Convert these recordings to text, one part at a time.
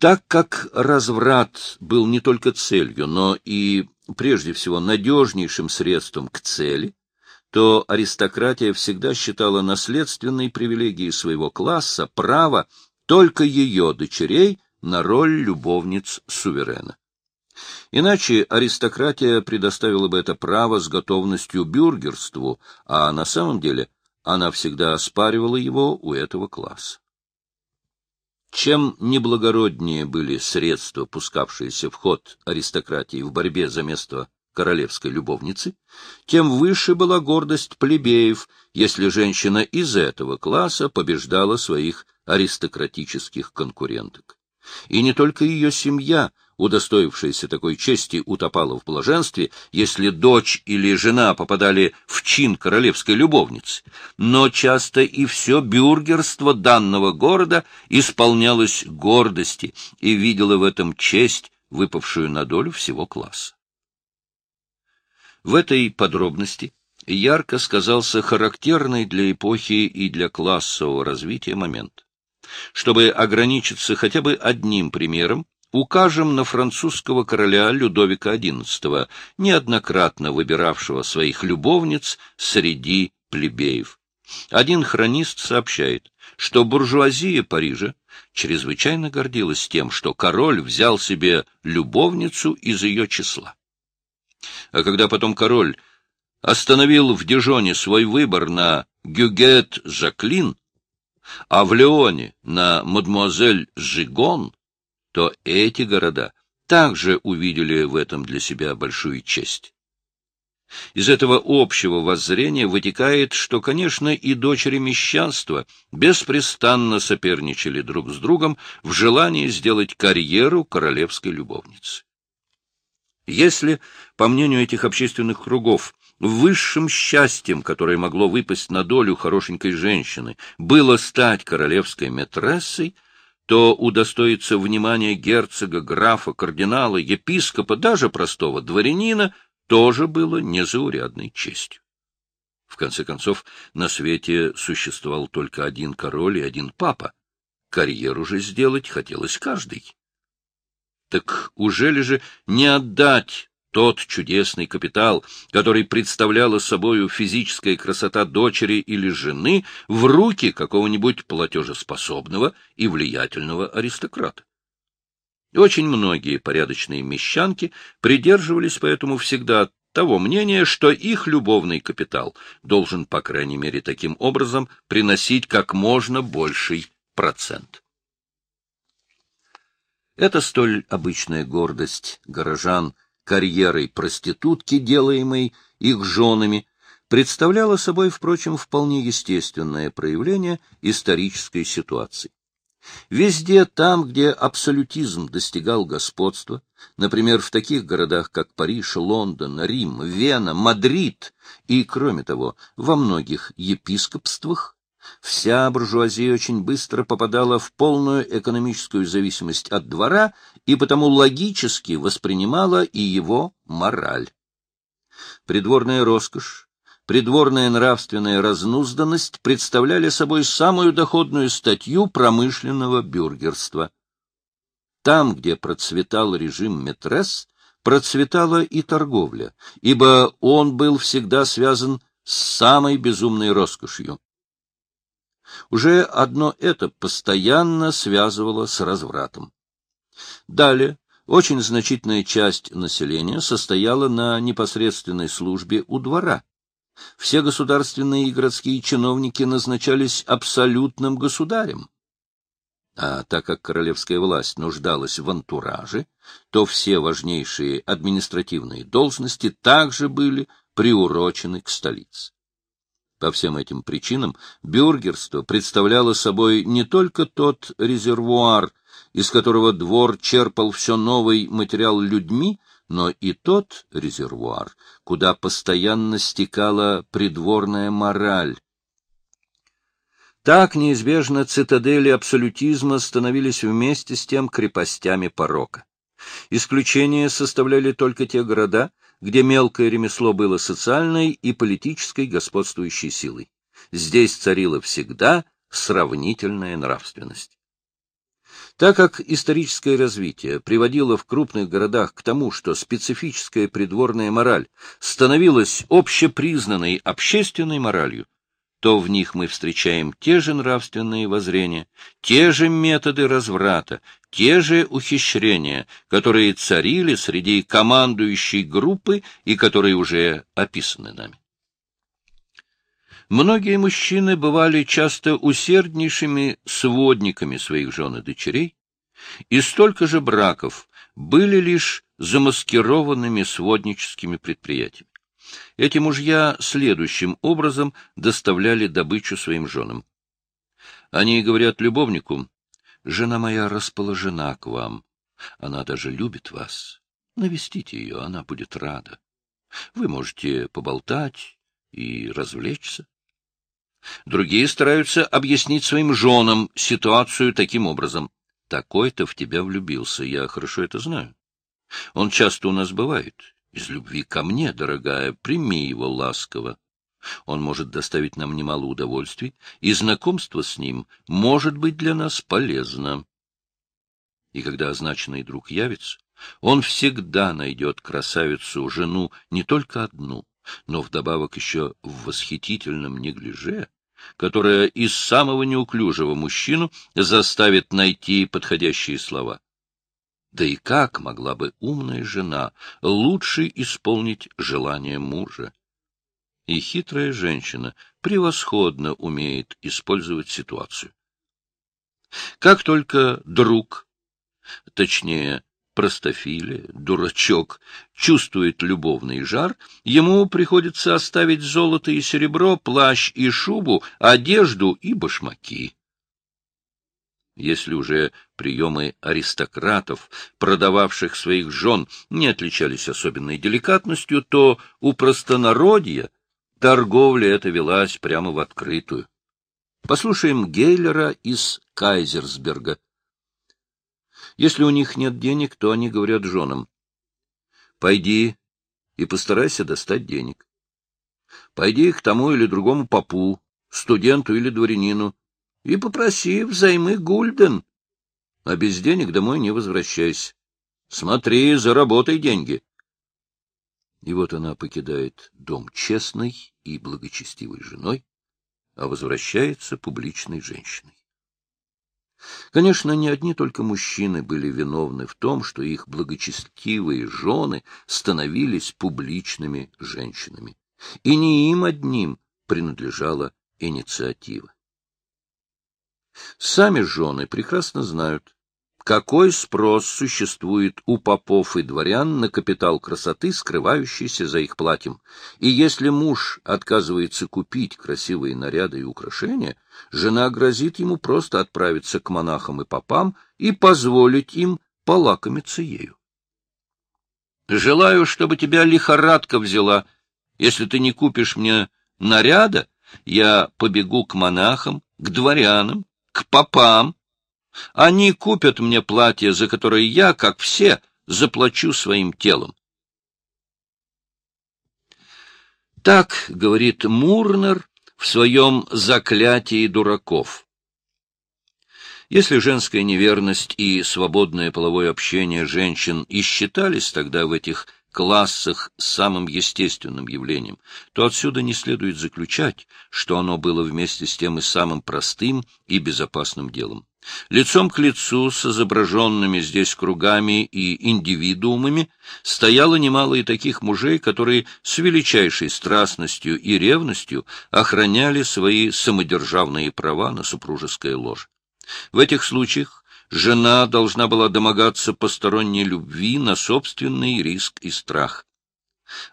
Так как разврат был не только целью, но и, прежде всего, надежнейшим средством к цели, то аристократия всегда считала наследственной привилегией своего класса право только ее дочерей на роль любовниц суверена. Иначе аристократия предоставила бы это право с готовностью бюргерству, а на самом деле она всегда оспаривала его у этого класса. Чем неблагороднее были средства, пускавшиеся в ход аристократии в борьбе за место королевской любовницы, тем выше была гордость плебеев, если женщина из этого класса побеждала своих аристократических конкуренток. И не только ее семья — удостоившаяся такой чести, утопала в блаженстве, если дочь или жена попадали в чин королевской любовницы, но часто и все бюргерство данного города исполнялось гордости и видело в этом честь, выпавшую на долю всего класса. В этой подробности ярко сказался характерный для эпохи и для классового развития момент. Чтобы ограничиться хотя бы одним примером, Укажем на французского короля Людовика XI, неоднократно выбиравшего своих любовниц среди плебеев. Один хронист сообщает, что буржуазия Парижа чрезвычайно гордилась тем, что король взял себе любовницу из ее числа. А когда потом король остановил в Дижоне свой выбор на Гюгет Жаклин, а в Леоне на мадемуазель Жигон, то эти города также увидели в этом для себя большую честь. Из этого общего воззрения вытекает, что, конечно, и дочери мещанства беспрестанно соперничали друг с другом в желании сделать карьеру королевской любовницы. Если, по мнению этих общественных кругов, высшим счастьем, которое могло выпасть на долю хорошенькой женщины, было стать королевской метрессой, то удостоиться внимания герцога, графа, кардинала, епископа, даже простого дворянина, тоже было незаурядной честью. В конце концов, на свете существовал только один король и один папа. Карьеру же сделать хотелось каждый. Так ужели же не отдать тот чудесный капитал, который представляла собою физическая красота дочери или жены, в руки какого-нибудь платежеспособного и влиятельного аристократа. Очень многие порядочные мещанки придерживались поэтому всегда того мнения, что их любовный капитал должен, по крайней мере, таким образом приносить как можно больший процент. Это столь обычная гордость горожан – карьерой проститутки, делаемой их женами, представляла собой, впрочем, вполне естественное проявление исторической ситуации. Везде там, где абсолютизм достигал господства, например, в таких городах, как Париж, Лондон, Рим, Вена, Мадрид и, кроме того, во многих епископствах, Вся буржуазия очень быстро попадала в полную экономическую зависимость от двора и потому логически воспринимала и его мораль. Придворная роскошь, придворная нравственная разнузданность представляли собой самую доходную статью промышленного бюргерства. Там, где процветал режим метрес, процветала и торговля, ибо он был всегда связан с самой безумной роскошью. Уже одно это постоянно связывало с развратом. Далее, очень значительная часть населения состояла на непосредственной службе у двора. Все государственные и городские чиновники назначались абсолютным государем. А так как королевская власть нуждалась в антураже, то все важнейшие административные должности также были приурочены к столице. По всем этим причинам бюргерство представляло собой не только тот резервуар, из которого двор черпал все новый материал людьми, но и тот резервуар, куда постоянно стекала придворная мораль. Так неизбежно цитадели абсолютизма становились вместе с тем крепостями порока. Исключение составляли только те города, где мелкое ремесло было социальной и политической господствующей силой. Здесь царила всегда сравнительная нравственность. Так как историческое развитие приводило в крупных городах к тому, что специфическая придворная мораль становилась общепризнанной общественной моралью, то в них мы встречаем те же нравственные воззрения, те же методы разврата, те же ухищрения, которые царили среди командующей группы и которые уже описаны нами. Многие мужчины бывали часто усерднейшими сводниками своих жен и дочерей, и столько же браков были лишь замаскированными сводническими предприятиями. Эти мужья следующим образом доставляли добычу своим женам. Они говорят любовнику, «Жена моя расположена к вам, она даже любит вас. Навестите ее, она будет рада. Вы можете поболтать и развлечься». Другие стараются объяснить своим женам ситуацию таким образом. «Такой-то в тебя влюбился, я хорошо это знаю. Он часто у нас бывает, из любви ко мне, дорогая, прими его ласково. Он может доставить нам немало удовольствий, и знакомство с ним может быть для нас полезно. И когда означенный друг явится, он всегда найдет красавицу, жену, не только одну, но вдобавок еще в восхитительном неглиже, которая из самого неуклюжего мужчину заставит найти подходящие слова. Да и как могла бы умная жена лучше исполнить желание мужа? И хитрая женщина превосходно умеет использовать ситуацию. Как только друг, точнее, простофиля, дурачок, чувствует любовный жар, ему приходится оставить золото и серебро, плащ и шубу, одежду и башмаки. Если уже приемы аристократов, продававших своих жен, не отличались особенной деликатностью, то у простонародья торговля эта велась прямо в открытую. Послушаем Гейлера из Кайзерсберга. Если у них нет денег, то они говорят женам. Пойди и постарайся достать денег. Пойди к тому или другому попу, студенту или дворянину, и попроси взаймы гульден. А без денег домой не возвращайся. Смотри, заработай деньги. И вот она покидает дом честной и благочестивой женой, а возвращается публичной женщиной. Конечно, не одни только мужчины были виновны в том, что их благочестивые жены становились публичными женщинами. И не им одним принадлежала инициатива. Сами жены прекрасно знают, какой спрос существует у попов и дворян на капитал красоты, скрывающийся за их платьем. И если муж отказывается купить красивые наряды и украшения, жена грозит ему просто отправиться к монахам и попам и позволить им полакомиться ею. «Желаю, чтобы тебя лихорадка взяла. Если ты не купишь мне наряда, я побегу к монахам, к дворянам, к попам. Они купят мне платье, за которое я, как все, заплачу своим телом. Так говорит Мурнер в своем «Заклятии дураков». Если женская неверность и свободное половое общение женщин и считались тогда в этих классах самым естественным явлением, то отсюда не следует заключать, что оно было вместе с тем и самым простым и безопасным делом. Лицом к лицу с изображенными здесь кругами и индивидуумами стояло немало и таких мужей, которые с величайшей страстностью и ревностью охраняли свои самодержавные права на супружеское ложе. В этих случаях жена должна была домогаться посторонней любви на собственный риск и страх.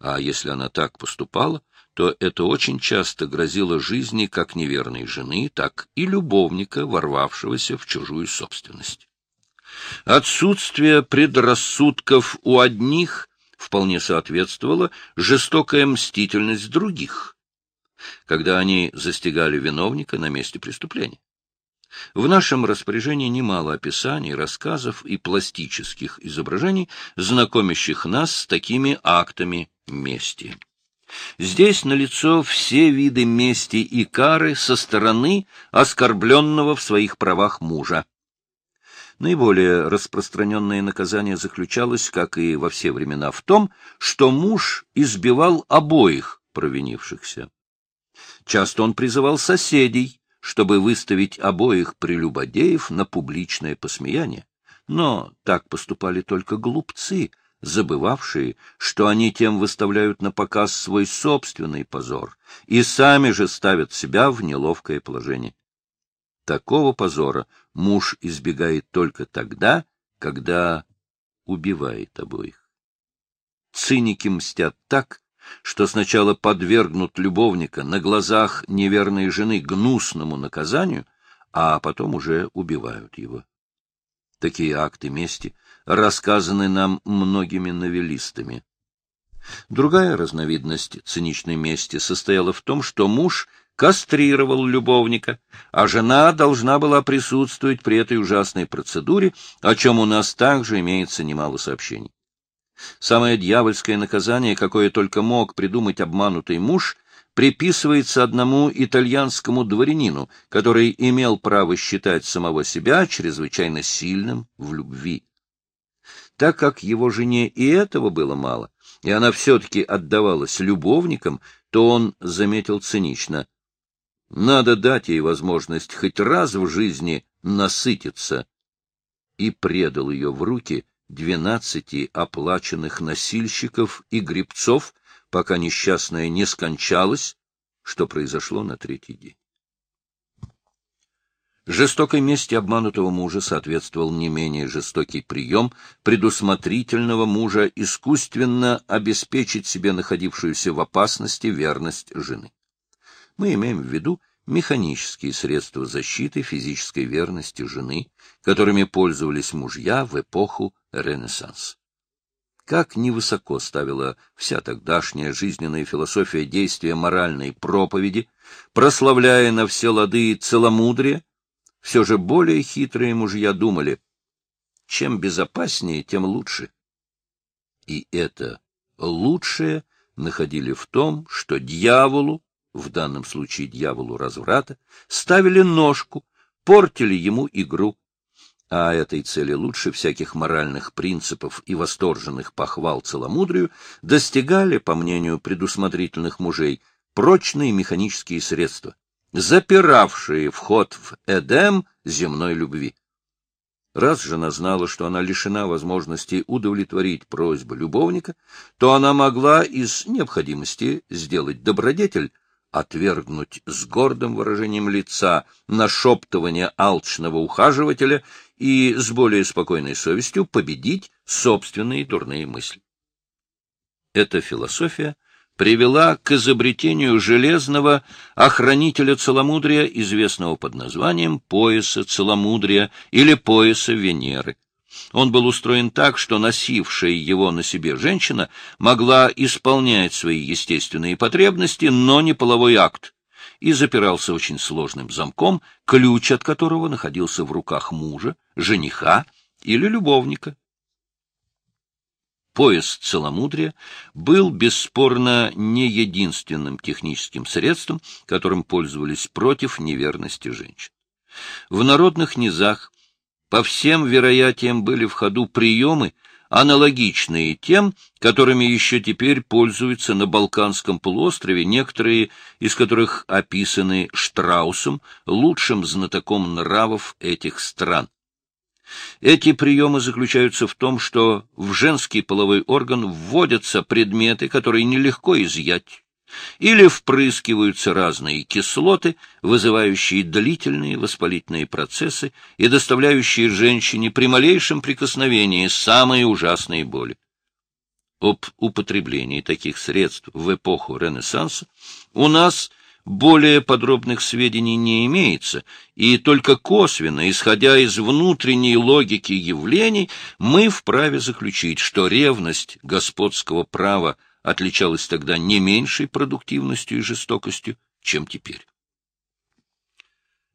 А если она так поступала, то это очень часто грозило жизни как неверной жены, так и любовника, ворвавшегося в чужую собственность. Отсутствие предрассудков у одних вполне соответствовало жестокая мстительность других, когда они застигали виновника на месте преступления. В нашем распоряжении немало описаний, рассказов и пластических изображений, знакомящих нас с такими актами мести. Здесь налицо все виды мести и кары со стороны оскорбленного в своих правах мужа. Наиболее распространенное наказание заключалось, как и во все времена, в том, что муж избивал обоих провинившихся. Часто он призывал соседей, чтобы выставить обоих прелюбодеев на публичное посмеяние. Но так поступали только глупцы, забывавшие, что они тем выставляют на показ свой собственный позор и сами же ставят себя в неловкое положение. Такого позора муж избегает только тогда, когда убивает обоих. Циники мстят так, что сначала подвергнут любовника на глазах неверной жены гнусному наказанию, а потом уже убивают его. Такие акты мести рассказаны нам многими новеллистами. Другая разновидность циничной мести состояла в том, что муж кастрировал любовника, а жена должна была присутствовать при этой ужасной процедуре, о чем у нас также имеется немало сообщений. Самое дьявольское наказание, какое только мог придумать обманутый муж, приписывается одному итальянскому дворянину, который имел право считать самого себя чрезвычайно сильным в любви. Так как его жене и этого было мало, и она все-таки отдавалась любовникам, то он заметил цинично. Надо дать ей возможность хоть раз в жизни насытиться. И предал ее в руки двенадцати оплаченных носильщиков и гребцов, пока несчастная не скончалась, что произошло на третий день. Жестокой мести обманутого мужа соответствовал не менее жестокий прием предусмотрительного мужа искусственно обеспечить себе находившуюся в опасности верность жены. Мы имеем в виду механические средства защиты физической верности жены, которыми пользовались мужья в эпоху Ренессанса. Как невысоко ставила вся тогдашняя жизненная философия действия моральной проповеди, прославляя на все лады целомудрие, все же более хитрые мужья думали, чем безопаснее, тем лучше. И это лучшее находили в том, что дьяволу, в данном случае дьяволу разврата, ставили ножку, портили ему игру, а этой цели лучше всяких моральных принципов и восторженных похвал целомудрию достигали, по мнению предусмотрительных мужей, прочные механические средства, запиравшие вход в Эдем земной любви. Раз жена знала, что она лишена возможности удовлетворить просьбу любовника, то она могла из необходимости сделать добродетель, отвергнуть с гордым выражением лица нашептывание алчного ухаживателя и с более спокойной совестью победить собственные дурные мысли. Эта философия привела к изобретению железного охранителя целомудрия, известного под названием пояса целомудрия или пояса Венеры. Он был устроен так, что носившая его на себе женщина могла исполнять свои естественные потребности, но не половой акт, и запирался очень сложным замком, ключ от которого находился в руках мужа, жениха или любовника. Пояс целомудрия был бесспорно не единственным техническим средством, которым пользовались против неверности женщин. В народных низах по всем вероятиям были в ходу приемы, аналогичные тем, которыми еще теперь пользуются на Балканском полуострове, некоторые из которых описаны Штраусом, лучшим знатоком нравов этих стран. Эти приемы заключаются в том, что в женский половой орган вводятся предметы, которые нелегко изъять, или впрыскиваются разные кислоты, вызывающие длительные воспалительные процессы и доставляющие женщине при малейшем прикосновении самые ужасные боли. Об употреблении таких средств в эпоху Ренессанса у нас – более подробных сведений не имеется, и только косвенно, исходя из внутренней логики явлений, мы вправе заключить, что ревность господского права отличалась тогда не меньшей продуктивностью и жестокостью, чем теперь.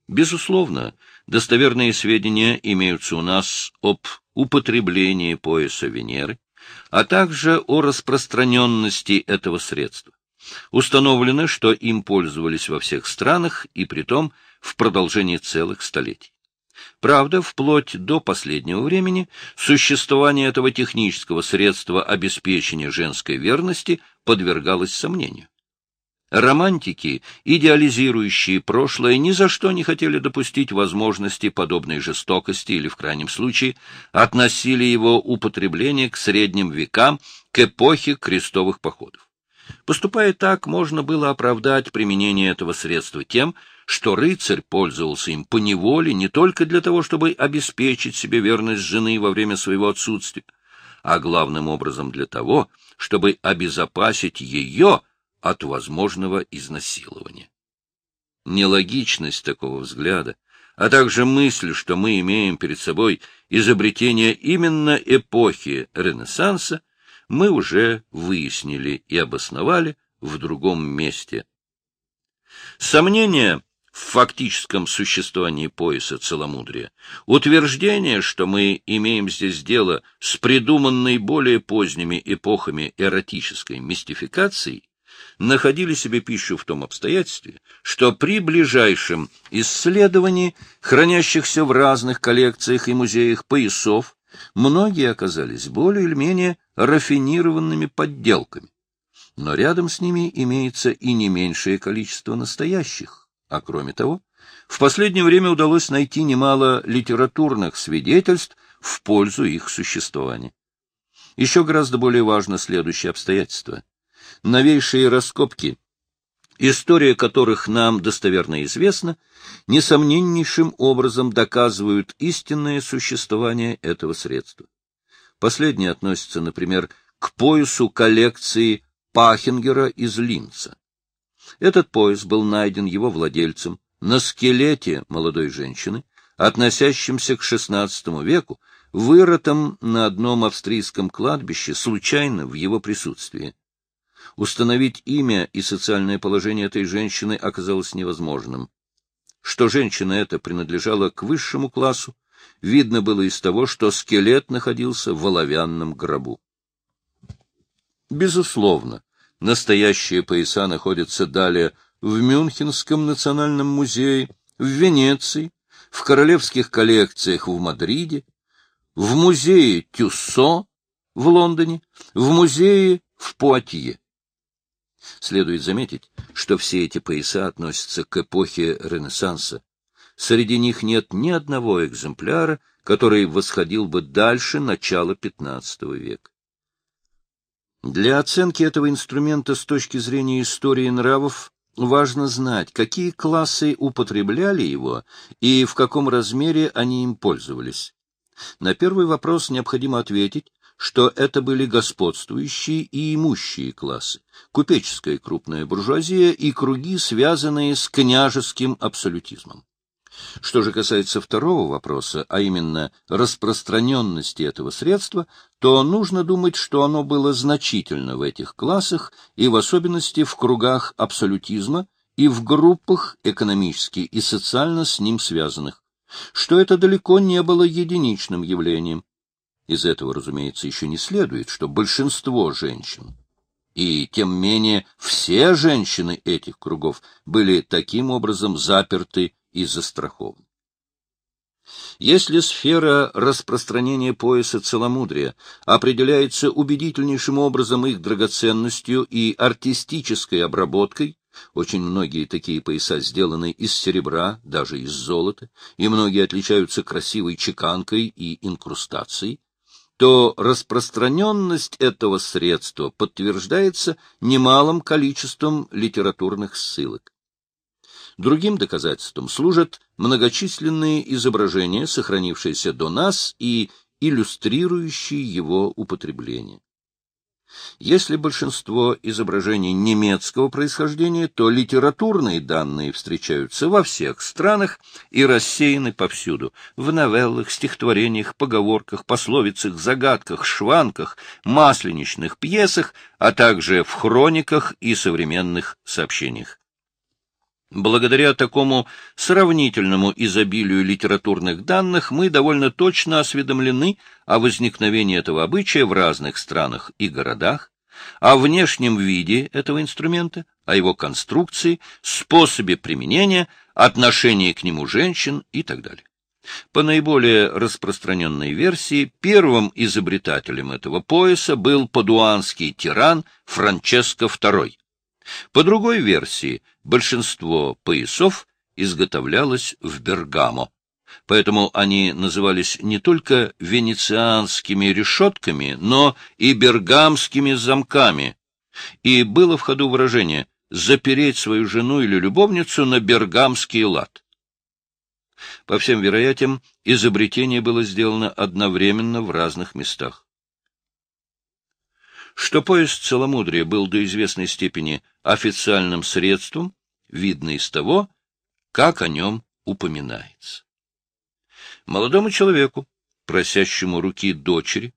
Безусловно, достоверные сведения имеются у нас об употреблении пояса Венеры, а также о распространенности этого средства. Установлено, что им пользовались во всех странах и притом в продолжении целых столетий. Правда, вплоть до последнего времени существование этого технического средства обеспечения женской верности подвергалось сомнению. Романтики, идеализирующие прошлое, ни за что не хотели допустить возможности подобной жестокости или, в крайнем случае, относили его употребление к средним векам, к эпохе крестовых походов. Поступая так, можно было оправдать применение этого средства тем, что рыцарь пользовался им по неволе не только для того, чтобы обеспечить себе верность жены во время своего отсутствия, а главным образом для того, чтобы обезопасить ее от возможного изнасилования. Нелогичность такого взгляда, а также мысль, что мы имеем перед собой изобретение именно эпохи Ренессанса, мы уже выяснили и обосновали в другом месте. Сомнения в фактическом существовании пояса целомудрия, утверждение, что мы имеем здесь дело с придуманной более поздними эпохами эротической мистификацией, находили себе пищу в том обстоятельстве, что при ближайшем исследовании хранящихся в разных коллекциях и музеях поясов многие оказались более или менее рафинированными подделками. Но рядом с ними имеется и не меньшее количество настоящих. А кроме того, в последнее время удалось найти немало литературных свидетельств в пользу их существования. Еще гораздо более важно следующее обстоятельство — новейшие раскопки, история которых нам достоверно известна, несомненнейшим образом доказывают истинное существование этого средства. Последнее относится, например, к поясу коллекции Пахингера из Линца. Этот пояс был найден его владельцем на скелете молодой женщины, относящемся к XVI веку, вырытом на одном австрийском кладбище случайно в его присутствии. Установить имя и социальное положение этой женщины оказалось невозможным. Что женщина эта принадлежала к высшему классу, видно было из того, что скелет находился в оловянном гробу. Безусловно, настоящие пояса находятся далее в Мюнхенском национальном музее, в Венеции, в королевских коллекциях в Мадриде, в музее Тюссо в Лондоне, в музее в Пуатье. Следует заметить, что все эти пояса относятся к эпохе Ренессанса. Среди них нет ни одного экземпляра, который восходил бы дальше начала XV века. Для оценки этого инструмента с точки зрения истории нравов важно знать, какие классы употребляли его и в каком размере они им пользовались. На первый вопрос необходимо ответить, что это были господствующие и имущие классы, купеческая крупная буржуазия и круги, связанные с княжеским абсолютизмом. Что же касается второго вопроса, а именно распространенности этого средства, то нужно думать, что оно было значительно в этих классах и в особенности в кругах абсолютизма и в группах экономически и социально с ним связанных, что это далеко не было единичным явлением, из этого, разумеется, еще не следует, что большинство женщин, и тем менее все женщины этих кругов, были таким образом заперты и застрахованы. Если сфера распространения пояса целомудрия определяется убедительнейшим образом их драгоценностью и артистической обработкой, очень многие такие пояса сделаны из серебра, даже из золота, и многие отличаются красивой чеканкой и инкрустацией, то распространенность этого средства подтверждается немалым количеством литературных ссылок. Другим доказательством служат многочисленные изображения, сохранившиеся до нас и иллюстрирующие его употребление. Если большинство изображений немецкого происхождения, то литературные данные встречаются во всех странах и рассеяны повсюду — в новеллах, стихотворениях, поговорках, пословицах, загадках, шванках, масленичных пьесах, а также в хрониках и современных сообщениях. Благодаря такому сравнительному изобилию литературных данных мы довольно точно осведомлены о возникновении этого обычая в разных странах и городах, о внешнем виде этого инструмента, о его конструкции, способе применения, отношении к нему женщин и так далее. По наиболее распространенной версии, первым изобретателем этого пояса был падуанский тиран Франческо II. По другой версии, большинство поясов изготовлялось в Бергамо. Поэтому они назывались не только венецианскими решетками, но и бергамскими замками. И было в ходу выражение «запереть свою жену или любовницу на бергамский лад». По всем вероятиям, изобретение было сделано одновременно в разных местах. Что поезд целомудрия был до известной степени официальным средством, видно из того, как о нем упоминается. Молодому человеку, просящему руки дочери,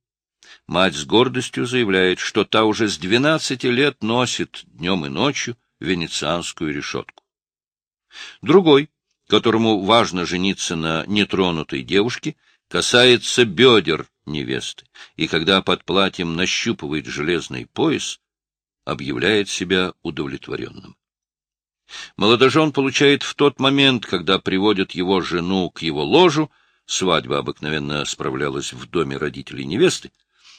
мать с гордостью заявляет, что та уже с двенадцати лет носит днем и ночью венецианскую решетку. Другой, которому важно жениться на нетронутой девушке, касается бедер невесты, и когда под платьем нащупывает железный пояс, объявляет себя удовлетворенным. Молодожен получает в тот момент, когда приводят его жену к его ложу, свадьба обыкновенно справлялась в доме родителей невесты,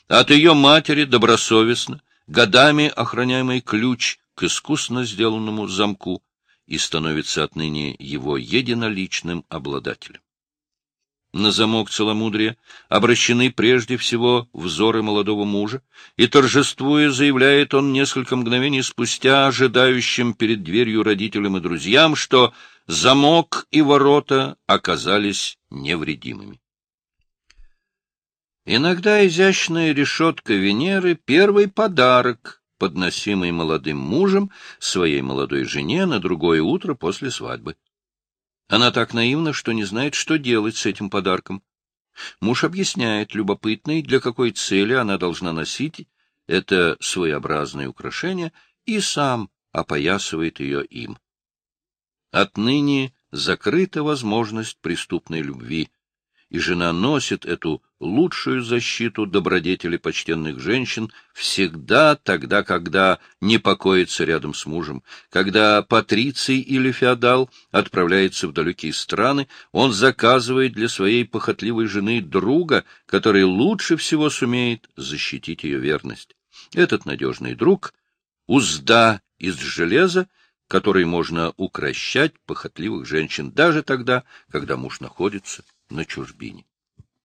от ее матери добросовестно, годами охраняемый ключ к искусно сделанному замку и становится отныне его единоличным обладателем. На замок целомудрия обращены прежде всего взоры молодого мужа, и, торжествуя, заявляет он несколько мгновений спустя ожидающим перед дверью родителям и друзьям, что замок и ворота оказались невредимыми. Иногда изящная решетка Венеры — первый подарок, подносимый молодым мужем своей молодой жене на другое утро после свадьбы. Она так наивна, что не знает, что делать с этим подарком. Муж объясняет любопытной, для какой цели она должна носить это своеобразное украшение, и сам опоясывает ее им. Отныне закрыта возможность преступной любви, и жена носит эту лучшую защиту добродетели почтенных женщин всегда тогда, когда не покоится рядом с мужем. Когда патриций или феодал отправляется в далекие страны, он заказывает для своей похотливой жены друга, который лучше всего сумеет защитить ее верность. Этот надежный друг — узда из железа, которой можно укращать похотливых женщин даже тогда, когда муж находится на чужбине.